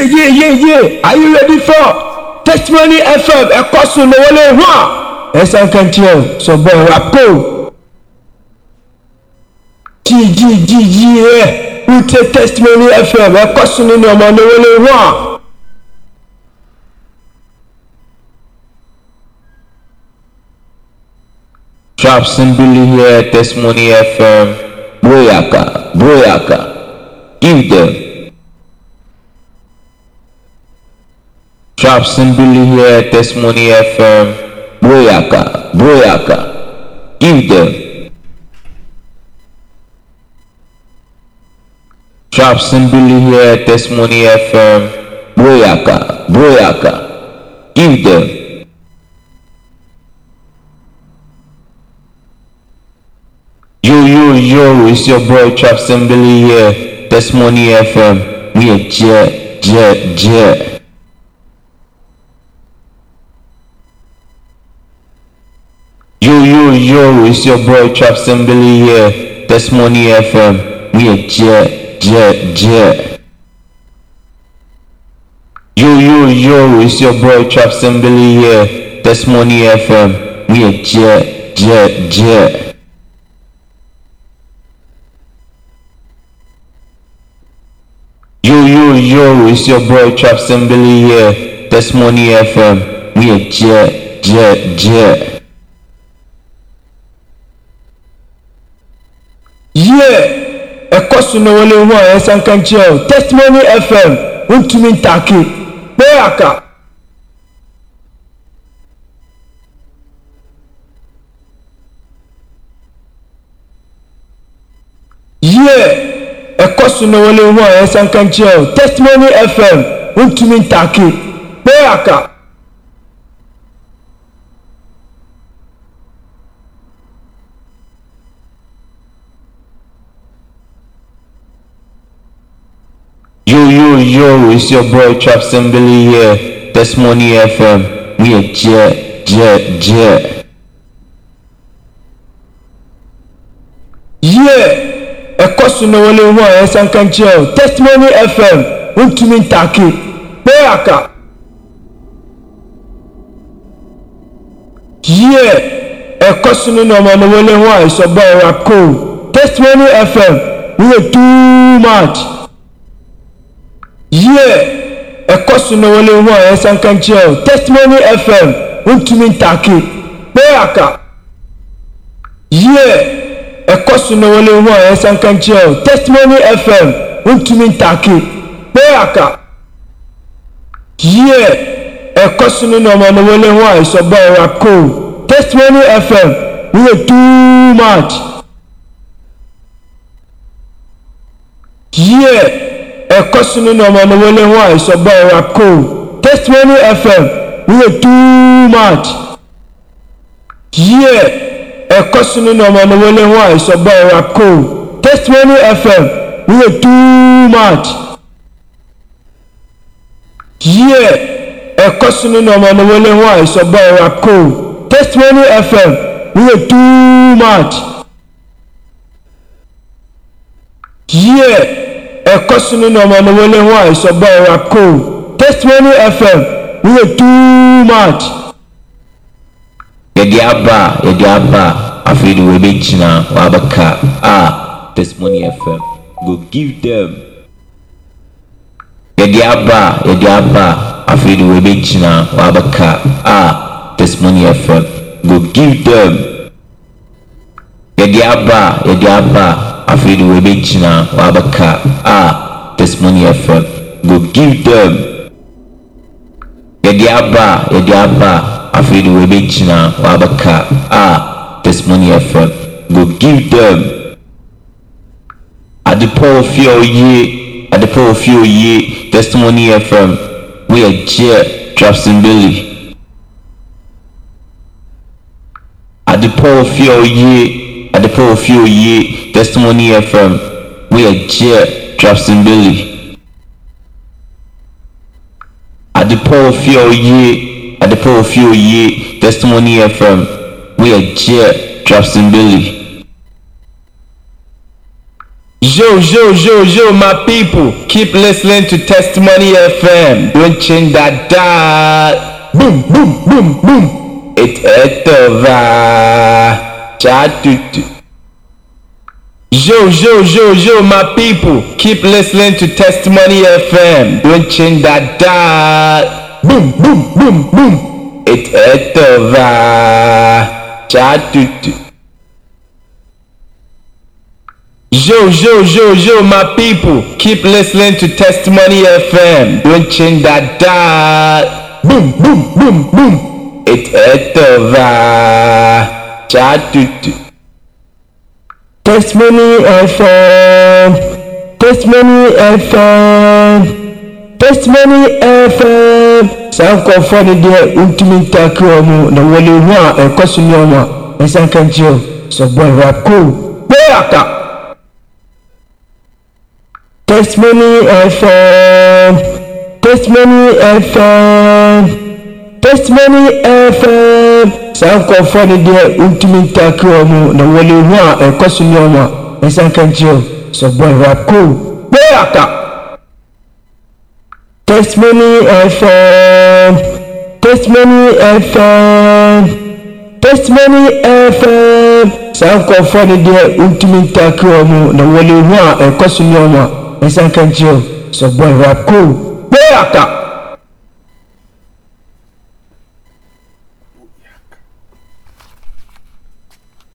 Yeah, yeah, yeah, yeah. Are you ready for Testimony FM? Ẹ̀kọ́ sùn ní wọlé hàn. Ẹ̀sán kẹ́ntì ẹ̀ sọ̀bọ̀ rapo. Jí jí jí jí ẹ̀ wíte Testimony FM ẹ̀kọ́ sùn nínú ọmọ ní wọlé hàn. Traps and Billy here, Testimony FM, Broyaka, Broyaka, give them. And Billy here, Testimony FM, Broyaka, Broyaka, give them. Traps and Billy here, Testimony FM, Broyaka, Broyaka, give them. Yo, yo, yo, it's your boy Traps and Billy here. Testimony FM. We are jet, jet, jet. Yo, it's your boy Traps and Billy here. Testimony FM. We are jet, jet, jet. Yo, yo, yo, it's your boy Traps and Billy here. Testimony FM. We are jet, jet, jet. Yo, yo, yo, it's your boy Traps and Billy here. Testimony FM. We are jet, jet, jet. yie ɛkɔ so na wɔle ho a yɛsan ka nkyerɛ o. Testimony fm wontumi ntaake kpeaka yie ɛkɔ so na wɔle ho a yɛsan ka nkyerɛ o. Testimony fm wontumi ntaake kpeaka. Yo, yo, it's your boy Traps and Billy here. Testimony FM. We are jet, jet, jet. Yeah. Ẹ̀kọ́ sùn ní wọlé hàn ẹ̀sán kẹ́ntì ẹ̀ Testimony FM ntumi ntaake. Bóyàkà. Yeah. Ẹ̀kọ́ sùn nínú ọmọ ní wọlé hàn ìsọ̀bọ̀ ẹ̀rọ kò. Testimony FM wúlò too much. yie ɛkɔ so na wɔle ho a yɛsan ka nkyerɛ o testimony fm wontumi ntaake. Kpeaka yie ɛkɔ so na wɔle ho a yɛsan ka nkyerɛ o testimony fm wontumi ntaake. Kpeaka yie ɛkɔ so no nɔɔma na wɔle ho a ɛsɔba ɛwa koo testimony fm woyɛ too much. Yie. Yeah ɛkɔ so no nɔɔma no wɔle ho a ɛsɔbɔ ɛwɔ ko testimony fm wɔyɛ too much. Yie ɛkɔ so no nɔɔma no wɔle ho a ɛsɔbɔ ɛwɔ ko testimony fm wɔyɛ too much. Yie ɛkɔ so no nɔɔma no wɔle ho a ɛsɔbɔ ɛwɔ ko testimony fm wɔyɛ too much. Yeah. Ẹ̀kọ́ sùn nínú ọmọ ní wọlé hàn ìsọ̀bọ̀ ẹ̀rọ kò. Testimony FM wúlò too much. Yɛde aba, yɛde aba. Afei de wɔbɛgyina wɔabɛka a Testimony FM. Go give them. Yɛde aba, yɛde aba. Afei de wɔbɛgyina wɔabɛka a Testimony FM. Go give them. Yɛde aba, yɛde aba. Afei de wɔbɛgyina wɔabɛka a ah, Testimony FM. Go give them. Yɛde aba, yɛde aba. Afei de wɔbɛgyina wɔabɛka a ah, Testimony FM. Go give them. Adepɔ ofie a oyie, adepɔ ofie oyie. Testimony FM. Woyɛ gye Traps and Billy. Adepɔ ofie a oyie, adepɔ ofie oyie. Testimony FM. Woyɛ gye Traps and Billy. At the Pro Adepɔ ofie a oyie, adepɔ ofie oyie. Testimony FM. Woyɛ gye Traps and Billy. Yo, yo, yo, yo, my people, keep listening to Testimony FM. Don't change that dial. Boom, boom, boom, boom. It's Chatutu. Yo, yo, yo, yo, my people, keep listening to Testimony FM. Don't change that dial. Boom, boom, boom, boom. It's Etova. Chatutu. Yo, yo, yo, yo, my people, keep listening to Testimony FM. Don't change that dial. Boom, boom, boom, boom. It's Etova. Chatutu. Testimony FM. Testimony FM. Testimony FM. saa nkɔfoɔ no deɛ ntumi ntakiri wɔn na wɔn ehu a ɛkɔ so nneɛma nsa nkankyerɛ sɔgbɔ ɛwako gbɛyaka. testimony fm testimony fm. Testimony FM. Saa nkɔfoɔ no deɛ ntumi ntaake wɔ mu na wɔle hu a ɛkɔ so nneɛma sɛ bɔ rap cool bɛyɛ aka. Testimony FM, Testimony FM, Testimony FM. Saa nkɔfoɔ no deɛ ntumi ntaake wɔ mu na wɔle hu a ɛkɔ so nneɛma sɛ bɔ rap cool bɛyɛ aka.